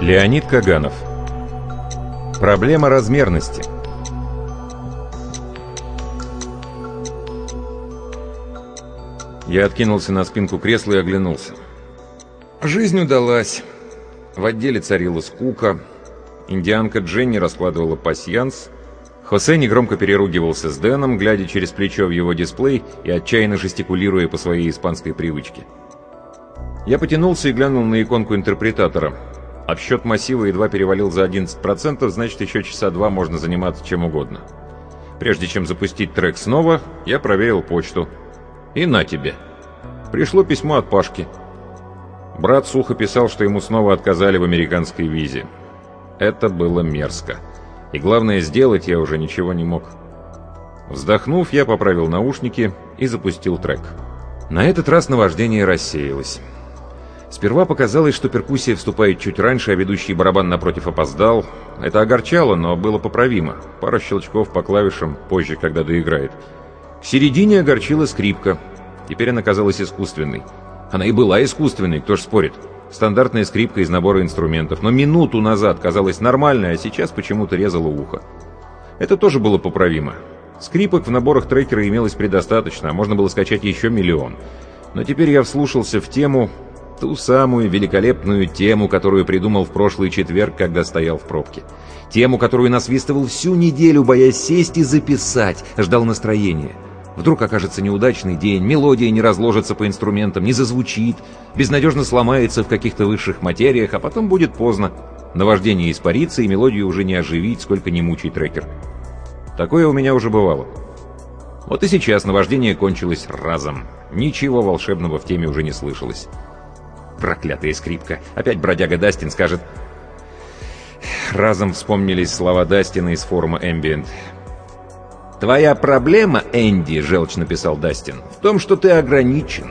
Леонид Каганов Проблема размерности Я откинулся на спинку кресла и оглянулся. Жизнь удалась. В отделе царила скука. Индианка Дженни раскладывала пасьянс. Хосе негромко переругивался с Дэном, глядя через плечо в его дисплей и отчаянно жестикулируя по своей испанской привычке. Я потянулся и глянул на иконку интерпретатора. Обсчет массива едва перевалил за 11%, значит, еще часа два можно заниматься чем угодно. Прежде чем запустить трек снова, я проверил почту. И на тебе. Пришло письмо от Пашки. Брат сухо писал, что ему снова отказали в американской визе. Это было мерзко. И главное, сделать я уже ничего не мог. Вздохнув, я поправил наушники и запустил трек. На этот раз наваждение рассеялось. Сперва показалось, что перкуссия вступает чуть раньше, а ведущий барабан напротив опоздал. Это огорчало, но было поправимо. Пара щелчков по клавишам позже, когда доиграет. К середине огорчила скрипка. Теперь она казалась искусственной. Она и была искусственной, кто ж спорит. Стандартная скрипка из набора инструментов. Но минуту назад казалась нормальной, а сейчас почему-то резала ухо. Это тоже было поправимо. Скрипок в наборах трекера имелось предостаточно, а можно было скачать еще миллион. Но теперь я вслушался в тему, Ту самую великолепную тему, которую придумал в прошлый четверг, когда стоял в пробке. Тему, которую насвистывал всю неделю, боясь сесть и записать, ждал настроения. Вдруг окажется неудачный день, мелодия не разложится по инструментам, не зазвучит, безнадежно сломается в каких-то высших материях, а потом будет поздно. Наваждение испарится, и мелодию уже не оживить, сколько не мучай трекер. Такое у меня уже бывало. Вот и сейчас наваждение кончилось разом. Ничего волшебного в теме уже не слышалось. Проклятая скрипка. Опять бродяга Дастин скажет... Разом вспомнились слова Дастина из форума Ambient. «Твоя проблема, Энди, — желчно написал Дастин, — в том, что ты ограничен.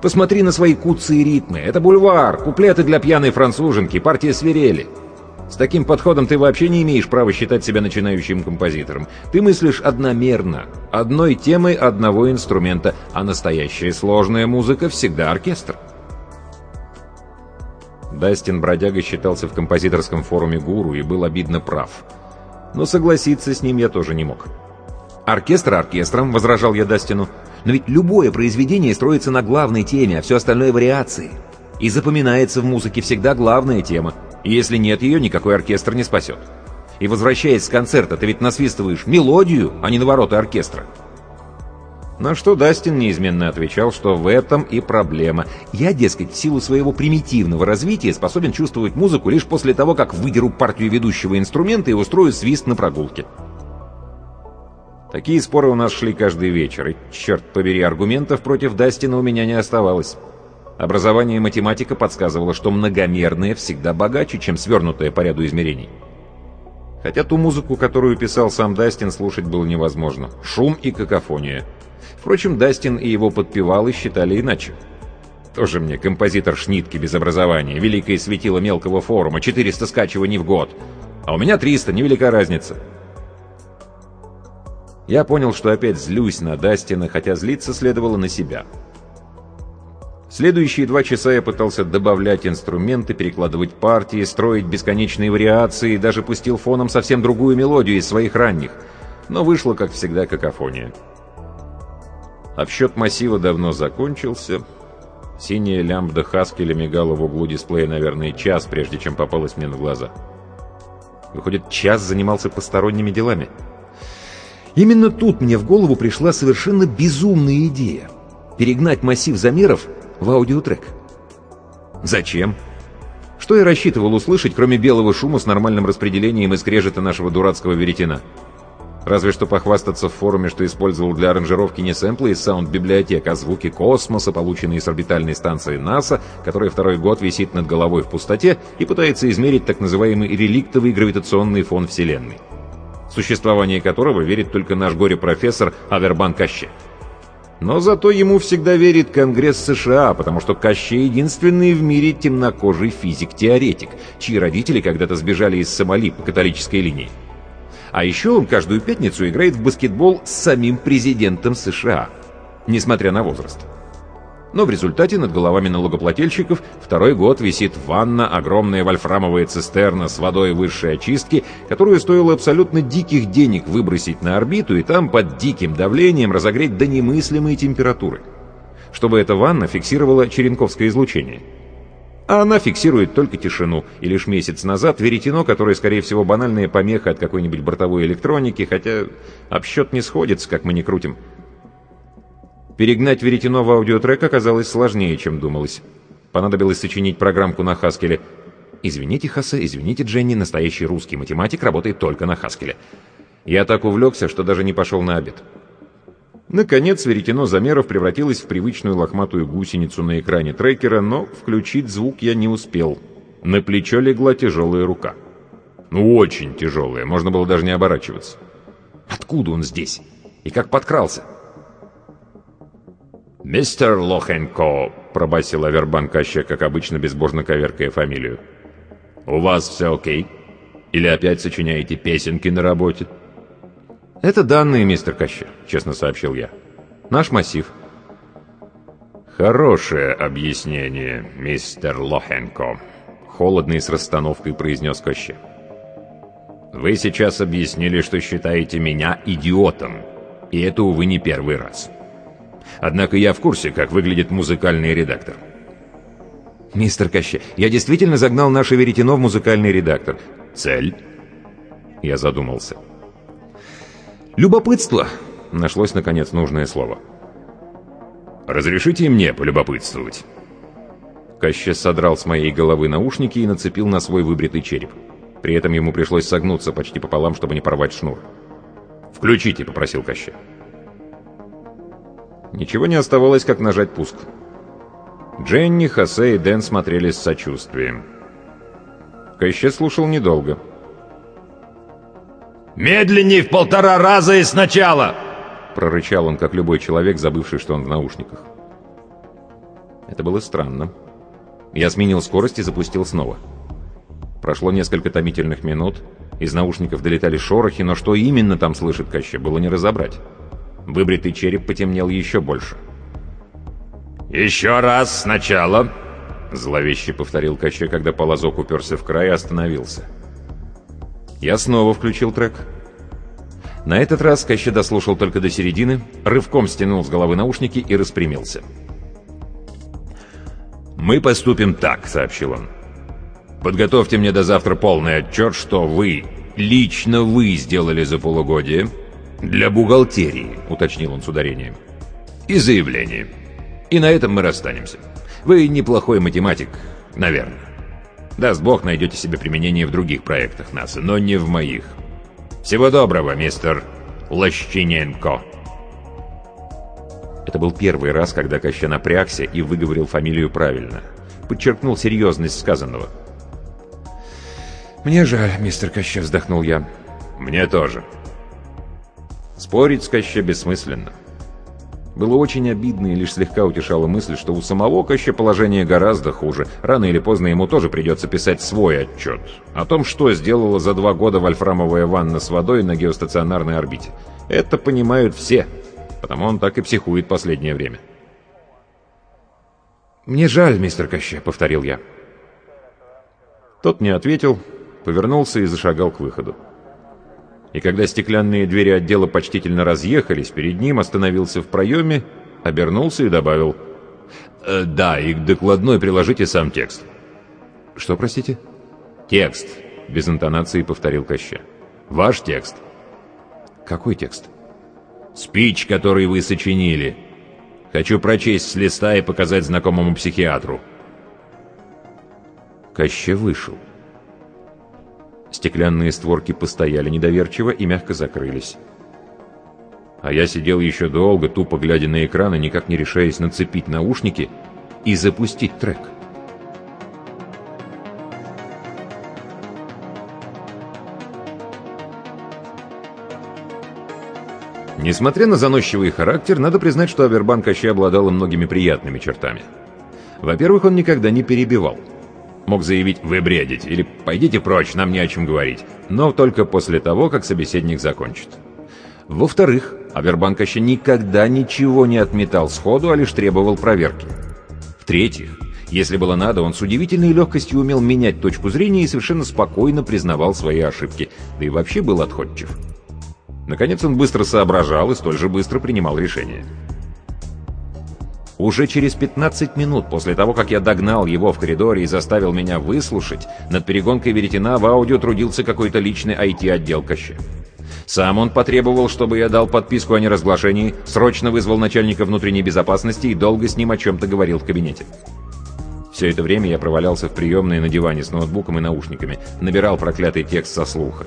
Посмотри на свои куцы и ритмы. Это бульвар, куплеты для пьяной француженки, партия свирели. С таким подходом ты вообще не имеешь права считать себя начинающим композитором. Ты мыслишь одномерно, одной темой одного инструмента, а настоящая сложная музыка всегда оркестр. Дастин Бродяга считался в композиторском форуме гуру и был обидно прав. Но согласиться с ним я тоже не мог. «Оркестр оркестром», — возражал я Дастину. «Но ведь любое произведение строится на главной теме, а все остальное — вариации. И запоминается в музыке всегда главная тема. И если нет ее, никакой оркестр не спасет. И возвращаясь с концерта, ты ведь насвистываешь мелодию, а не навороты оркестра». На что Дастин неизменно отвечал, что в этом и проблема. Я, дескать, в силу своего примитивного развития способен чувствовать музыку лишь после того, как выдеру партию ведущего инструмента и устрою свист на прогулке. Такие споры у нас шли каждый вечер, и, черт побери, аргументов против Дастина у меня не оставалось. Образование математика подсказывало, что многомерное всегда богаче, чем свернутое по ряду измерений. Хотя ту музыку, которую писал сам Дастин, слушать было невозможно. Шум и какофония. Впрочем, Дастин и его подпевалы считали иначе. Тоже мне композитор Шнитки без образования, великое светило мелкого форума, 400 скачиваний в год. А у меня 300, невелика разница. Я понял, что опять злюсь на Дастина, хотя злиться следовало на себя. Следующие два часа я пытался добавлять инструменты, перекладывать партии, строить бесконечные вариации, даже пустил фоном совсем другую мелодию из своих ранних. Но вышло, как всегда, какофония. Обсчет массива давно закончился. Синяя лямбда Хаскеля мигала в углу дисплея, наверное, час, прежде чем попалась мне на глаза. Выходит, час занимался посторонними делами. Именно тут мне в голову пришла совершенно безумная идея. Перегнать массив замеров в аудиотрек. Зачем? Что я рассчитывал услышать, кроме белого шума с нормальным распределением и скрежета нашего дурацкого веретена? Разве что похвастаться в форуме, что использовал для аранжировки не сэмплы из саунд-библиотек, а звуки космоса, полученные с орбитальной станции НАСА, которая второй год висит над головой в пустоте и пытается измерить так называемый реликтовый гравитационный фон Вселенной, в существование которого верит только наш горе-профессор Авербан Каще. Но зато ему всегда верит Конгресс США, потому что Каще единственный в мире темнокожий физик-теоретик, чьи родители когда-то сбежали из Сомали по католической линии. А еще он каждую пятницу играет в баскетбол с самим президентом США, несмотря на возраст. Но в результате над головами налогоплательщиков второй год висит ванна, огромная вольфрамовая цистерна с водой высшей очистки, которую стоило абсолютно диких денег выбросить на орбиту и там под диким давлением разогреть до немыслимой температуры. Чтобы эта ванна фиксировала черенковское излучение. А она фиксирует только тишину. И лишь месяц назад веретено, которое, скорее всего, банальная помеха от какой-нибудь бортовой электроники, хотя обсчет не сходится, как мы не крутим. Перегнать веретено в аудиотрек оказалось сложнее, чем думалось. Понадобилось сочинить программку на Хаскеле. Извините, Хасе, извините, Дженни, настоящий русский математик работает только на Хаскеле. Я так увлекся, что даже не пошел на обед. Наконец, веретено замеров превратилось в привычную лохматую гусеницу на экране трекера, но включить звук я не успел. На плечо легла тяжелая рука. Ну, очень тяжелая, можно было даже не оборачиваться. Откуда он здесь? И как подкрался? «Мистер Лохенко», — пробасил Авербан Каща, как обычно, безбожно коверкая фамилию. «У вас все окей? Или опять сочиняете песенки на работе?» «Это данные, мистер Каща», — честно сообщил я. «Наш массив». «Хорошее объяснение, мистер Лохенко», — холодно и с расстановкой произнес Каща. «Вы сейчас объяснили, что считаете меня идиотом, и это, увы, не первый раз». Однако я в курсе, как выглядит музыкальный редактор. «Мистер Каще, я действительно загнал наше веретено в музыкальный редактор. Цель?» Я задумался. «Любопытство!» — нашлось, наконец, нужное слово. «Разрешите мне полюбопытствовать?» Каще содрал с моей головы наушники и нацепил на свой выбритый череп. При этом ему пришлось согнуться почти пополам, чтобы не порвать шнур. «Включите», — попросил Каще. Ничего не оставалось, как нажать пуск. Дженни, Хосе и Дэн смотрели с сочувствием. Кэще слушал недолго. «Медленней в полтора раза и сначала!» Прорычал он, как любой человек, забывший, что он в наушниках. Это было странно. Я сменил скорость и запустил снова. Прошло несколько томительных минут. Из наушников долетали шорохи, но что именно там слышит Каще, было не разобрать. Выбритый череп потемнел еще больше. «Еще раз сначала!» Зловеще повторил Каче, когда полозок уперся в край и остановился. Я снова включил трек. На этот раз Каще дослушал только до середины, рывком стянул с головы наушники и распрямился. «Мы поступим так», — сообщил он. «Подготовьте мне до завтра полный отчет, что вы, лично вы сделали за полугодие, «Для бухгалтерии», — уточнил он с ударением. «И заявление. И на этом мы расстанемся. Вы неплохой математик, наверное. Даст бог, найдете себе применение в других проектах НАСА, но не в моих. Всего доброго, мистер Лощиненко». Это был первый раз, когда Коща напрягся и выговорил фамилию правильно. Подчеркнул серьезность сказанного. «Мне жаль, мистер Коща», — вздохнул я. «Мне тоже». Спорить с Коще бессмысленно. Было очень обидно и лишь слегка утешала мысль, что у самого Коще положение гораздо хуже. Рано или поздно ему тоже придется писать свой отчет о том, что сделала за два года вольфрамовая ванна с водой на геостационарной орбите. Это понимают все, потому он так и психует последнее время. «Мне жаль, мистер Коще», — повторил я. Тот не ответил, повернулся и зашагал к выходу и когда стеклянные двери отдела почтительно разъехались, перед ним остановился в проеме, обернулся и добавил «Э, «Да, и к докладной приложите сам текст». «Что, простите?» «Текст», — без интонации повторил Коща. «Ваш текст». «Какой текст?» «Спич, который вы сочинили. Хочу прочесть с листа и показать знакомому психиатру». Коща вышел. Стеклянные створки постояли недоверчиво и мягко закрылись. А я сидел еще долго, тупо глядя на экран и никак не решаясь нацепить наушники и запустить трек. Несмотря на заносчивый характер, надо признать, что Авербан Кащи обладал многими приятными чертами. Во-первых, он никогда не перебивал – Мог заявить «Вы бредите» или «Пойдите прочь, нам не о чем говорить», но только после того, как собеседник закончит. Во-вторых, Авербанк еще никогда ничего не отметал сходу, а лишь требовал проверки. В-третьих, если было надо, он с удивительной легкостью умел менять точку зрения и совершенно спокойно признавал свои ошибки, да и вообще был отходчив. Наконец он быстро соображал и столь же быстро принимал решения. Уже через 15 минут после того, как я догнал его в коридоре и заставил меня выслушать, над перегонкой веретена в аудио трудился какой-то личный IT-отдел Коща. Сам он потребовал, чтобы я дал подписку о неразглашении, срочно вызвал начальника внутренней безопасности и долго с ним о чем-то говорил в кабинете. Все это время я провалялся в приемной на диване с ноутбуком и наушниками, набирал проклятый текст со слуха.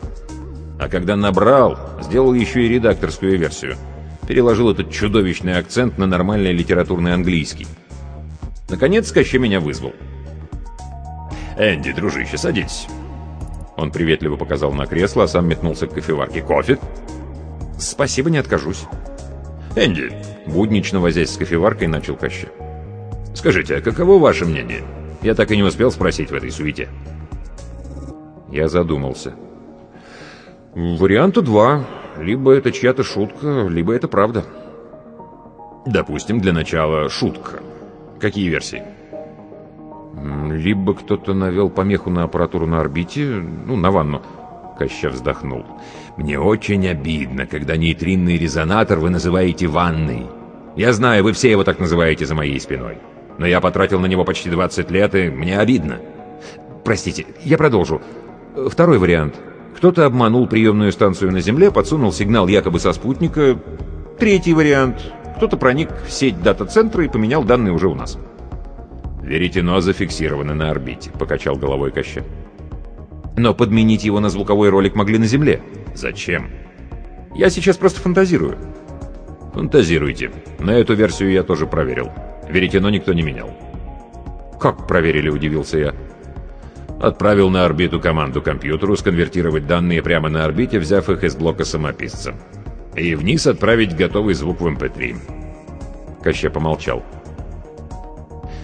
А когда набрал, сделал еще и редакторскую версию. Переложил этот чудовищный акцент на нормальный литературный английский. Наконец Кощей меня вызвал. «Энди, дружище, садись». Он приветливо показал на кресло, а сам метнулся к кофеварке. «Кофе?» «Спасибо, не откажусь». «Энди», буднично возясь с кофеваркой, начал Кощей. Скажите, а каково ваше мнение? Я так и не успел спросить в этой суете. Я задумался. Варианта два. Либо это чья-то шутка, либо это правда. Допустим, для начала шутка. Какие версии? Либо кто-то навел помеху на аппаратуру на орбите, ну, на ванну. Коща вздохнул. «Мне очень обидно, когда нейтринный резонатор вы называете ванной. Я знаю, вы все его так называете за моей спиной но я потратил на него почти 20 лет, и мне обидно. Простите, я продолжу. Второй вариант. Кто-то обманул приемную станцию на Земле, подсунул сигнал якобы со спутника. Третий вариант. Кто-то проник в сеть дата-центра и поменял данные уже у нас. «Веретено зафиксировано на орбите», — покачал головой Коща. «Но подменить его на звуковой ролик могли на Земле. Зачем?» «Я сейчас просто фантазирую». «Фантазируйте. На эту версию я тоже проверил». Веретено никто не менял. «Как проверили?» – удивился я. Отправил на орбиту команду компьютеру сконвертировать данные прямо на орбите, взяв их из блока самописца. И вниз отправить готовый звук в MP3. Эм Коща помолчал.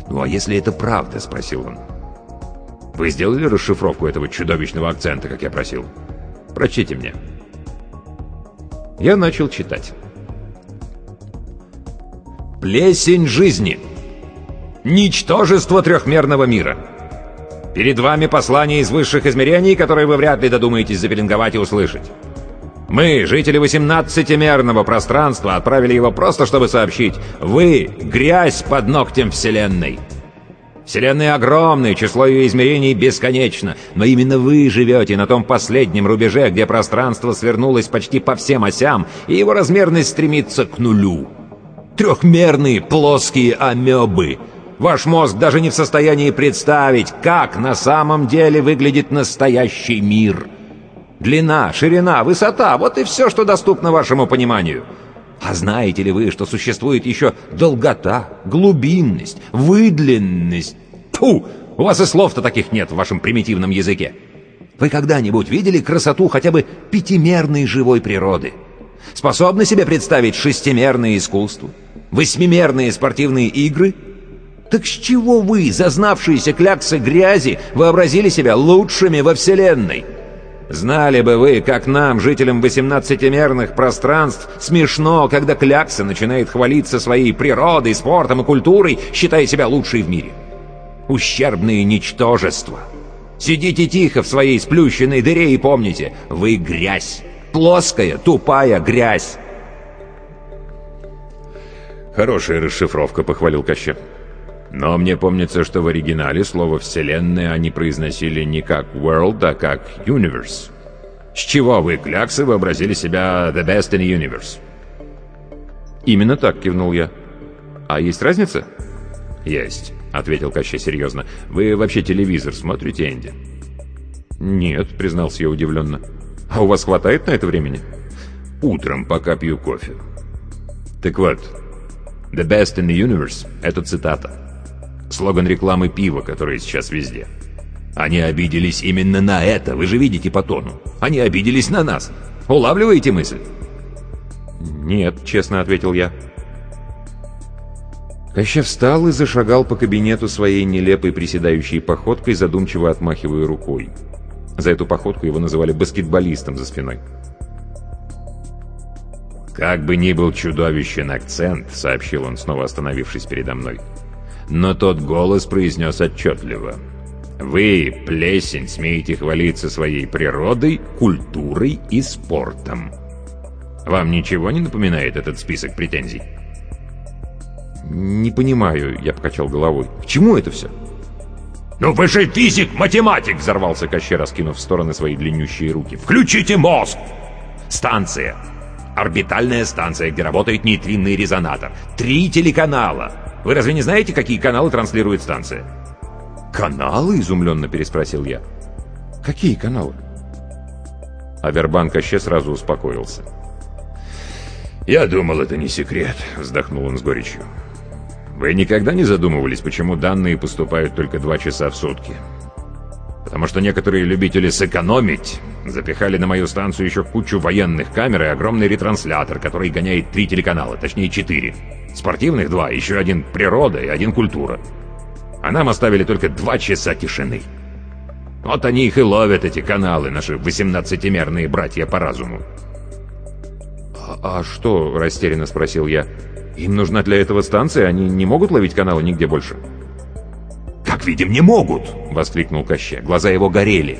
«Ну а если это правда?» – спросил он. «Вы сделали расшифровку этого чудовищного акцента, как я просил? Прочтите мне». Я начал читать. Плесень жизни. Ничтожество трехмерного мира. Перед вами послание из высших измерений, которое вы вряд ли додумаетесь запеленговать и услышать. Мы, жители 18-мерного пространства, отправили его просто, чтобы сообщить. Вы — грязь под ногтем Вселенной. Вселенная огромная, число ее измерений бесконечно, но именно вы живете на том последнем рубеже, где пространство свернулось почти по всем осям, и его размерность стремится к нулю. Трехмерные плоские амебы. Ваш мозг даже не в состоянии представить, как на самом деле выглядит настоящий мир. Длина, ширина, высота — вот и все, что доступно вашему пониманию. А знаете ли вы, что существует еще долгота, глубинность, выдленность? Фу! У вас и слов-то таких нет в вашем примитивном языке. Вы когда-нибудь видели красоту хотя бы пятимерной живой природы? Способны себе представить шестимерное искусство? Восьмимерные спортивные игры? Так с чего вы, зазнавшиеся кляксы грязи, вообразили себя лучшими во Вселенной? Знали бы вы, как нам, жителям восемнадцатимерных пространств, смешно, когда клякса начинает хвалиться своей природой, спортом и культурой, считая себя лучшей в мире. Ущербные ничтожества. Сидите тихо в своей сплющенной дыре и помните, вы грязь. Плоская, тупая грязь. «Хорошая расшифровка», — похвалил Кощеп. «Но мне помнится, что в оригинале слово «вселенная» они произносили не как «world», а как «universe». С чего вы, кляксы, вообразили себя «the best in the universe»?» «Именно так», — кивнул я. «А есть разница?» «Есть», — ответил Кощей серьезно. «Вы вообще телевизор смотрите, Энди?» «Нет», — признался я удивленно. А у вас хватает на это времени? Утром, пока пью кофе. Так вот, «The best in the universe» — это цитата. Слоган рекламы пива, который сейчас везде. Они обиделись именно на это, вы же видите по тону. Они обиделись на нас. Улавливаете мысль? «Нет», — честно ответил я. Коща встал и зашагал по кабинету своей нелепой приседающей походкой, задумчиво отмахивая рукой. За эту походку его называли баскетболистом за спиной. «Как бы ни был чудовищен акцент», — сообщил он, снова остановившись передо мной, Но тот голос произнес отчетливо. «Вы, плесень, смеете хвалиться своей природой, культурой и спортом». Вам ничего не напоминает этот список претензий? «Не понимаю», — я покачал головой. «К чему это все?» «Ну вы же физик, математик!» — взорвался Кощей, раскинув в стороны свои длиннющие руки. «Включите мозг! Станция. Орбитальная станция, где работает нейтринный резонатор. Три телеканала. Вы разве не знаете, какие каналы транслирует станция?» «Каналы?» — изумленно переспросил я. «Какие каналы?» Авербан Кощей сразу успокоился. «Я думал, это не секрет», — вздохнул он с горечью. «Вы никогда не задумывались, почему данные поступают только два часа в сутки? Потому что некоторые любители сэкономить запихали на мою станцию еще кучу военных камер и огромный ретранслятор, который гоняет три телеканала, точнее четыре. Спортивных два, еще один природа и один культура. А нам оставили только два часа тишины. Вот они их и ловят, эти каналы, наши восемнадцатимерные братья по разуму. «А, «А что?» – растерянно спросил я. «Им нужна для этого станция? Они не могут ловить каналы нигде больше?» «Как видим, не могут!» — воскликнул Коща. Глаза его горели.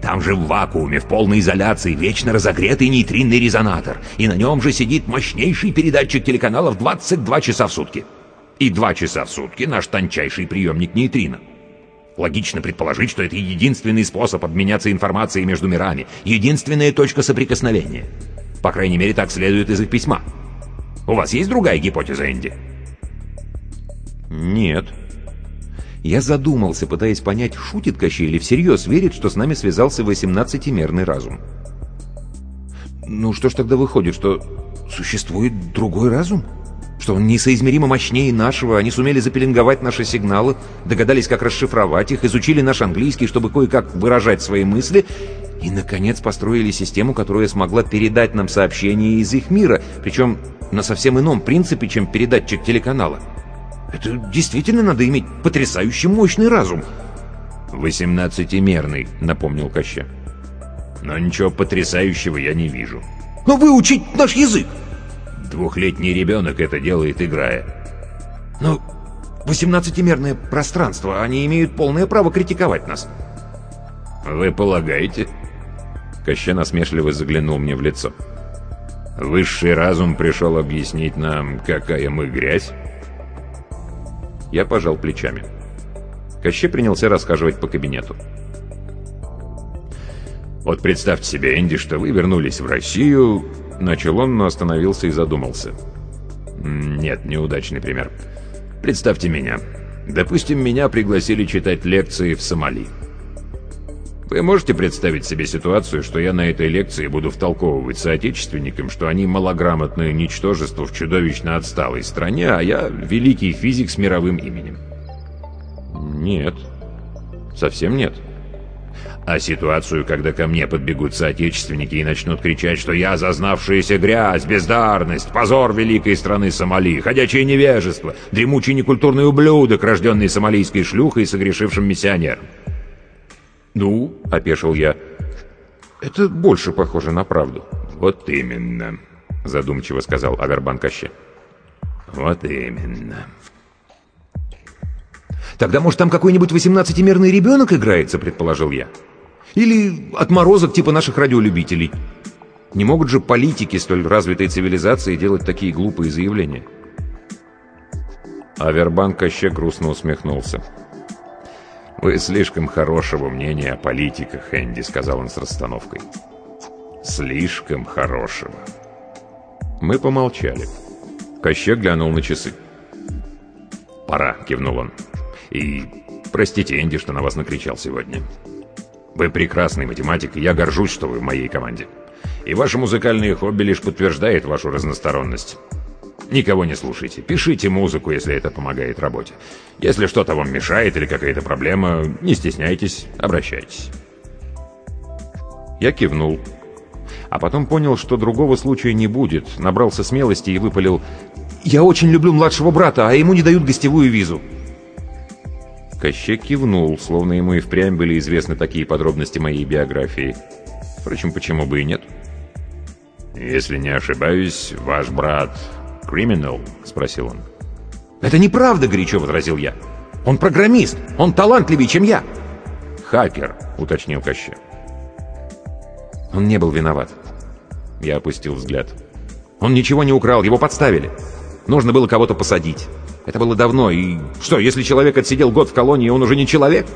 «Там же в вакууме, в полной изоляции, вечно разогретый нейтринный резонатор, и на нем же сидит мощнейший передатчик телеканалов 22 часа в сутки. И 2 часа в сутки наш тончайший приемник нейтрино. Логично предположить, что это единственный способ обменяться информацией между мирами, единственная точка соприкосновения». По крайней мере, так следует из их письма. У вас есть другая гипотеза, Энди? Нет. Я задумался, пытаясь понять, шутит Кощей или всерьез верит, что с нами связался восемнадцатимерный разум. Ну что ж тогда выходит, что существует другой разум? Что он несоизмеримо мощнее нашего, они сумели запеленговать наши сигналы, догадались, как расшифровать их, изучили наш английский, чтобы кое-как выражать свои мысли, и, наконец, построили систему, которая смогла передать нам сообщения из их мира, причем на совсем ином принципе, чем передатчик телеканала. Это действительно надо иметь потрясающе мощный разум. «Восемнадцатимерный», — напомнил Коща. «Но ничего потрясающего я не вижу». «Но выучить наш язык!» «Двухлетний ребенок это делает, играя». «Но восемнадцатимерное пространство, они имеют полное право критиковать нас». «Вы полагаете?» Коща насмешливо заглянул мне в лицо. «Высший разум пришел объяснить нам, какая мы грязь?» Я пожал плечами. Кощей принялся рассказывать по кабинету. «Вот представьте себе, Энди, что вы вернулись в Россию...» Начал он, но остановился и задумался. «Нет, неудачный пример. Представьте меня. Допустим, меня пригласили читать лекции в Сомали. Вы можете представить себе ситуацию, что я на этой лекции буду втолковывать соотечественникам, что они малограмотное ничтожество в чудовищно отсталой стране, а я великий физик с мировым именем? Нет. Совсем нет. А ситуацию, когда ко мне подбегут соотечественники и начнут кричать, что я зазнавшаяся грязь, бездарность, позор великой страны Сомали, ходячее невежество, дремучий некультурный ублюдок, рожденный сомалийской шлюхой и согрешившим миссионером. «Ну?» — опешил я. «Это больше похоже на правду». «Вот именно», — задумчиво сказал Авербан Каще. «Вот именно». «Тогда, может, там какой-нибудь восемнадцатимерный ребенок играется?» — предположил я. «Или отморозок типа наших радиолюбителей. Не могут же политики столь развитой цивилизации делать такие глупые заявления?» Авербан Каще грустно усмехнулся. «Вы слишком хорошего мнения о политиках, Энди», — сказал он с расстановкой. «Слишком хорошего». Мы помолчали. Кощек глянул на часы. «Пора», — кивнул он. «И простите, Энди, что на вас накричал сегодня. Вы прекрасный математик, и я горжусь, что вы в моей команде. И ваше музыкальное хобби лишь подтверждает вашу разносторонность. Никого не слушайте. Пишите музыку, если это помогает работе. Если что-то вам мешает или какая-то проблема, не стесняйтесь, обращайтесь. Я кивнул. А потом понял, что другого случая не будет. Набрался смелости и выпалил «Я очень люблю младшего брата, а ему не дают гостевую визу». Кощей кивнул, словно ему и впрямь были известны такие подробности моей биографии. Впрочем, почему бы и нет? «Если не ошибаюсь, ваш брат «Криминал?» — спросил он. «Это неправда!» — горячо возразил я. «Он программист! Он талантливее, чем я!» «Хакер!» — уточнил Коща. Он не был виноват. Я опустил взгляд. Он ничего не украл, его подставили. Нужно было кого-то посадить. Это было давно, и что, если человек отсидел год в колонии, он уже не человек?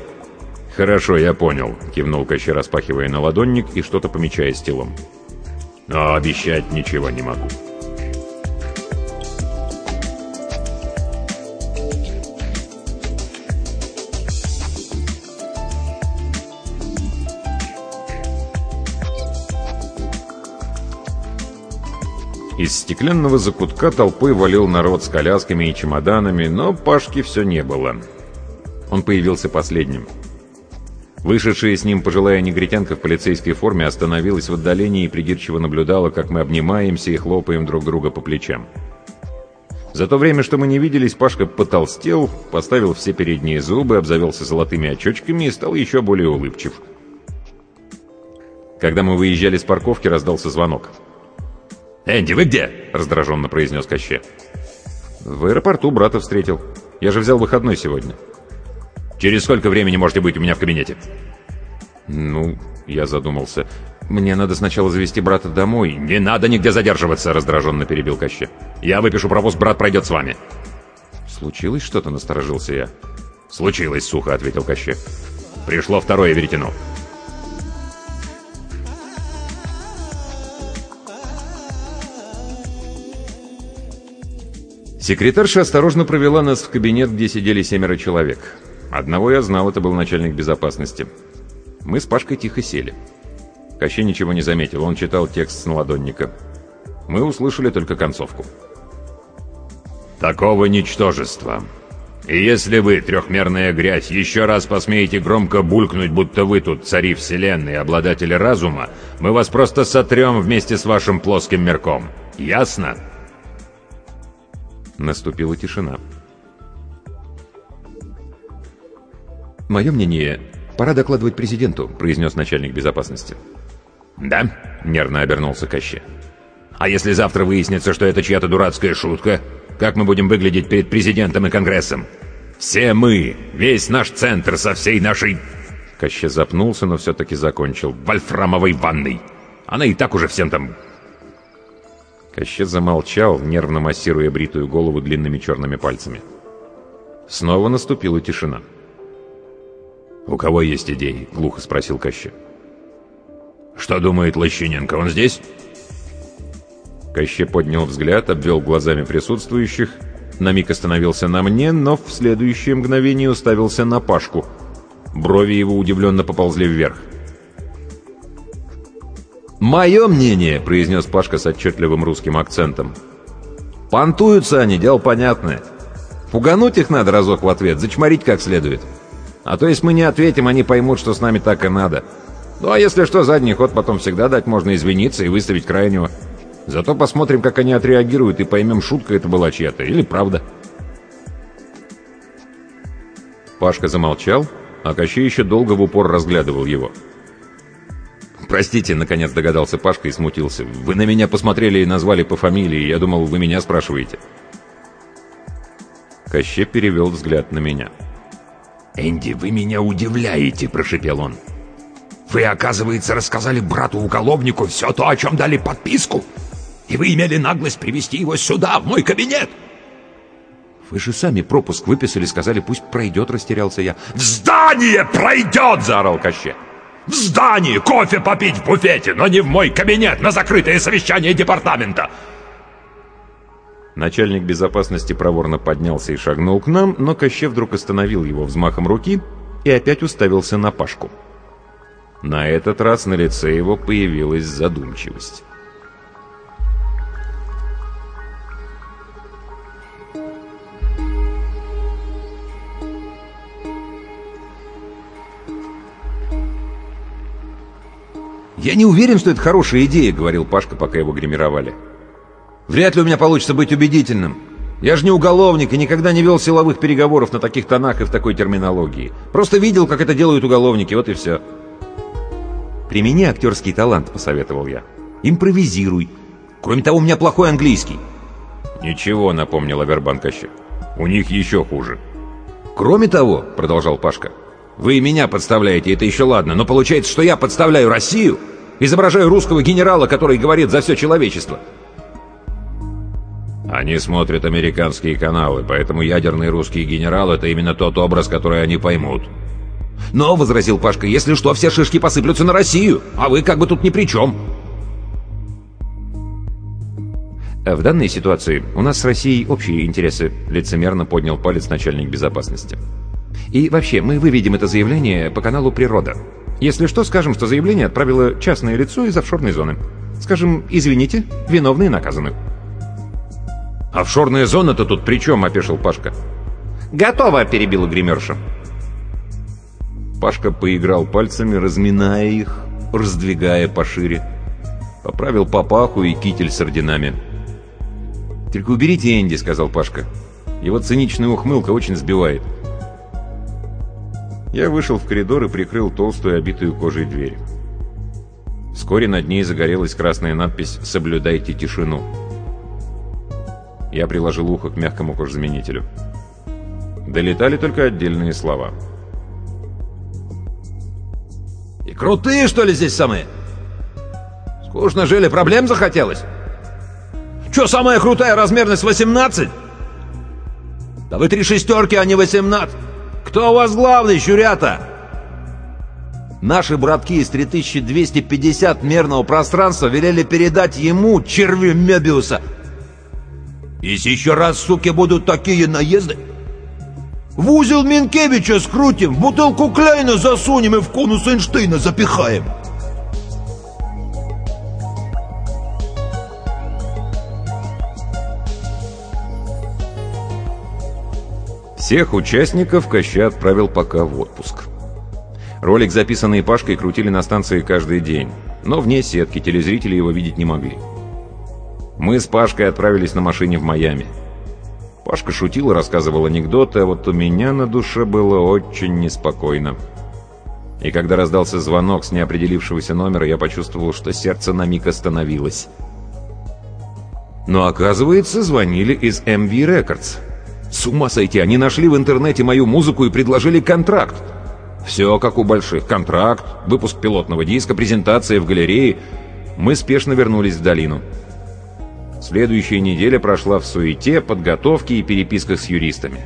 «Хорошо, я понял», — кивнул Кощей, распахивая на ладонник и что-то помечая стилом. «Но обещать ничего не могу». Из стеклянного закутка толпой валил народ с колясками и чемоданами, но Пашки все не было. Он появился последним. Вышедшая с ним пожилая негритянка в полицейской форме остановилась в отдалении и придирчиво наблюдала, как мы обнимаемся и хлопаем друг друга по плечам. За то время, что мы не виделись, Пашка потолстел, поставил все передние зубы, обзавелся золотыми очечками и стал еще более улыбчив. Когда мы выезжали с парковки, раздался звонок. «Энди, вы где?» — раздраженно произнес Коще. «В аэропорту брата встретил. Я же взял выходной сегодня». «Через сколько времени можете быть у меня в кабинете?» «Ну...» — я задумался. «Мне надо сначала завести брата домой». «Не надо нигде задерживаться!» — раздраженно перебил Коще. «Я выпишу пропуск, брат пройдет с вами». «Случилось что-то?» — насторожился я. «Случилось», — сухо ответил Коще. «Пришло второе веретено». Секретарша осторожно провела нас в кабинет, где сидели семеро человек. Одного я знал, это был начальник безопасности. Мы с Пашкой тихо сели. Кощей ничего не заметил, он читал текст с наладонника. Мы услышали только концовку. «Такого ничтожества. И если вы, трехмерная грязь, еще раз посмеете громко булькнуть, будто вы тут цари вселенной обладатели разума, мы вас просто сотрем вместе с вашим плоским мерком. Ясно?» Наступила тишина. «Мое мнение, пора докладывать президенту», — произнес начальник безопасности. «Да?» — нервно обернулся Каще. «А если завтра выяснится, что это чья-то дурацкая шутка, как мы будем выглядеть перед президентом и Конгрессом? Все мы, весь наш центр со всей нашей...» Каще запнулся, но все-таки закончил. «Вольфрамовой ванной! Она и так уже всем там Кощет замолчал, нервно массируя бритую голову длинными черными пальцами. Снова наступила тишина. «У кого есть идеи?» — глухо спросил Кощет. «Что думает Лощиненко? Он здесь?» Коще поднял взгляд, обвел глазами присутствующих, на миг остановился на мне, но в следующее мгновение уставился на Пашку. Брови его удивленно поползли вверх. «Мое мнение», — произнес Пашка с отчетливым русским акцентом. «Понтуются они, дело понятное. Пугануть их надо разок в ответ, зачморить как следует. А то, если мы не ответим, они поймут, что с нами так и надо. Ну а если что, задний ход потом всегда дать можно извиниться и выставить крайнего. Зато посмотрим, как они отреагируют, и поймем, шутка это была чья-то или правда». Пашка замолчал, а Кощей еще долго в упор разглядывал его. «Пашка» «Простите», — наконец догадался Пашка и смутился. «Вы на меня посмотрели и назвали по фамилии. Я думал, вы меня спрашиваете». Коще перевел взгляд на меня. «Энди, вы меня удивляете», — прошепел он. «Вы, оказывается, рассказали брату-уголовнику все то, о чем дали подписку, и вы имели наглость привести его сюда, в мой кабинет». «Вы же сами пропуск выписали, сказали, пусть пройдет», — растерялся я. «В здание пройдет!» — заорал Коще. В здании кофе попить в буфете, но не в мой кабинет на закрытое совещание департамента!» Начальник безопасности проворно поднялся и шагнул к нам, но Коще вдруг остановил его взмахом руки и опять уставился на Пашку. На этот раз на лице его появилась задумчивость. «Я не уверен, что это хорошая идея», — говорил Пашка, пока его гримировали. «Вряд ли у меня получится быть убедительным. Я же не уголовник и никогда не вел силовых переговоров на таких тонах и в такой терминологии. Просто видел, как это делают уголовники, вот и все». «Примени актерский талант», — посоветовал я. «Импровизируй. Кроме того, у меня плохой английский». «Ничего», — напомнил Авербан. У них еще хуже. «Кроме того», — продолжал Пашка, — «вы меня подставляете, это еще ладно, но получается, что я подставляю Россию, изображаю русского генерала, который говорит за все человечество». Они смотрят американские каналы, поэтому ядерный русский генерал — это именно тот образ, который они поймут. «Но», — возразил Пашка, — «если что, все шишки посыплются на Россию, а вы как бы тут ни при чем». В данной ситуации у нас с Россией общие интересы, лицемерно поднял палец начальник безопасности. И вообще, мы выведем это заявление по каналу «Природа». Если что, скажем, что заявление отправило частное лицо из офшорной зоны. Скажем, извините, виновные наказаны. «Офшорная зона-то тут при чем?» — опешил Пашка. «Готово!» — перебила гримерша. Пашка поиграл пальцами, разминая их, раздвигая пошире. Поправил папаху и китель с орденами. «Только уберите Энди», — сказал Пашка. «Его циничная ухмылка очень сбивает». Я вышел в коридор и прикрыл толстую, обитую кожей дверь. Вскоре над ней загорелась красная надпись «Соблюдайте тишину». Я приложил ухо к мягкому кожзаменителю. Долетали только отдельные слова. «И крутые, что ли, здесь самые? Скучно жили, проблем захотелось?» Что, самая крутая размерность 18? Да вы три шестерки, а не 18. Кто у вас главный, щурята? Наши братки из 3250 мерного пространства велели передать ему, червю Мебиуса. Если еще раз, суки, будут такие наезды, в узел Минкевича скрутим, бутылку Кляйна засунем и в конус Эйнштейна запихаем. Всех участников Коща отправил пока в отпуск. Ролик, записанный Пашкой, крутили на станции каждый день, но вне сетки телезрители его видеть не могли. Мы с Пашкой отправились на машине в Майами. Пашка шутил и рассказывал анекдоты, а вот у меня на душе было очень неспокойно. И когда раздался звонок с неопределившегося номера, я почувствовал, что сердце на миг остановилось. Но оказывается, звонили из MV Records. С ума сойти, они нашли в интернете мою музыку и предложили контракт. Все как у больших. Контракт, выпуск пилотного диска, презентация в галерее. Мы спешно вернулись в долину. Следующая неделя прошла в суете, подготовке и переписках с юристами.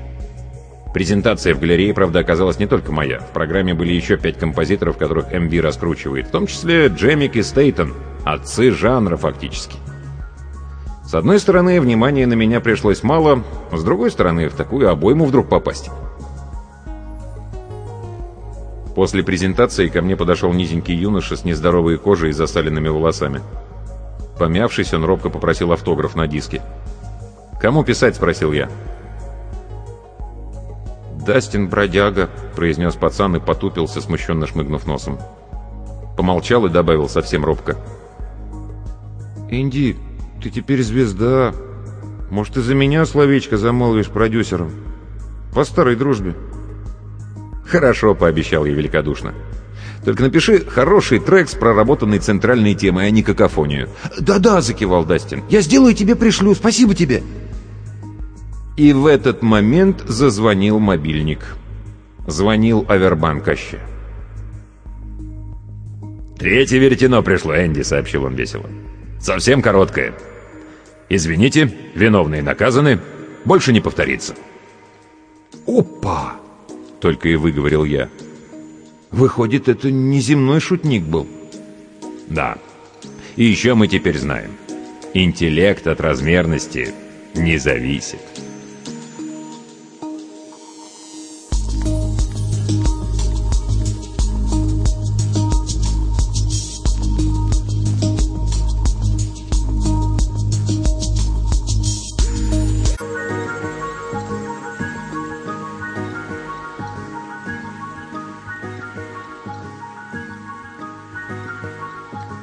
Презентация в галерее, правда, оказалась не только моя. В программе были еще пять композиторов, которых MV раскручивает, в том числе Джемик и Стейтон, отцы жанра фактически. С одной стороны, внимания на меня пришлось мало, с другой стороны, в такую обойму вдруг попасть. После презентации ко мне подошел низенький юноша с нездоровой кожей и засаленными волосами. Помявшись, он робко попросил автограф на диске. «Кому писать?» — спросил я. «Дастин Бродяга», — произнес пацан и потупился, смущенно шмыгнув носом. Помолчал и добавил совсем робко. «Инди, ты теперь звезда. Может, из-за меня словечко замолвишь продюсером? По старой дружбе». «Хорошо», — пообещал я великодушно. «Только напиши хороший трек с проработанной центральной темой, а не какофонию». «Да-да», — закивал Дастин. «Я сделаю тебе пришлю. Спасибо тебе». И в этот момент зазвонил мобильник. Звонил Авербан Каще. «Третье веретено пришло, Энди», — сообщил он весело. «Совсем короткое. Извините, виновные наказаны, больше не повторится». «Опа!» — только и выговорил я. «Выходит, это неземной шутник был». «Да. И еще мы теперь знаем. Интеллект от размерности не зависит».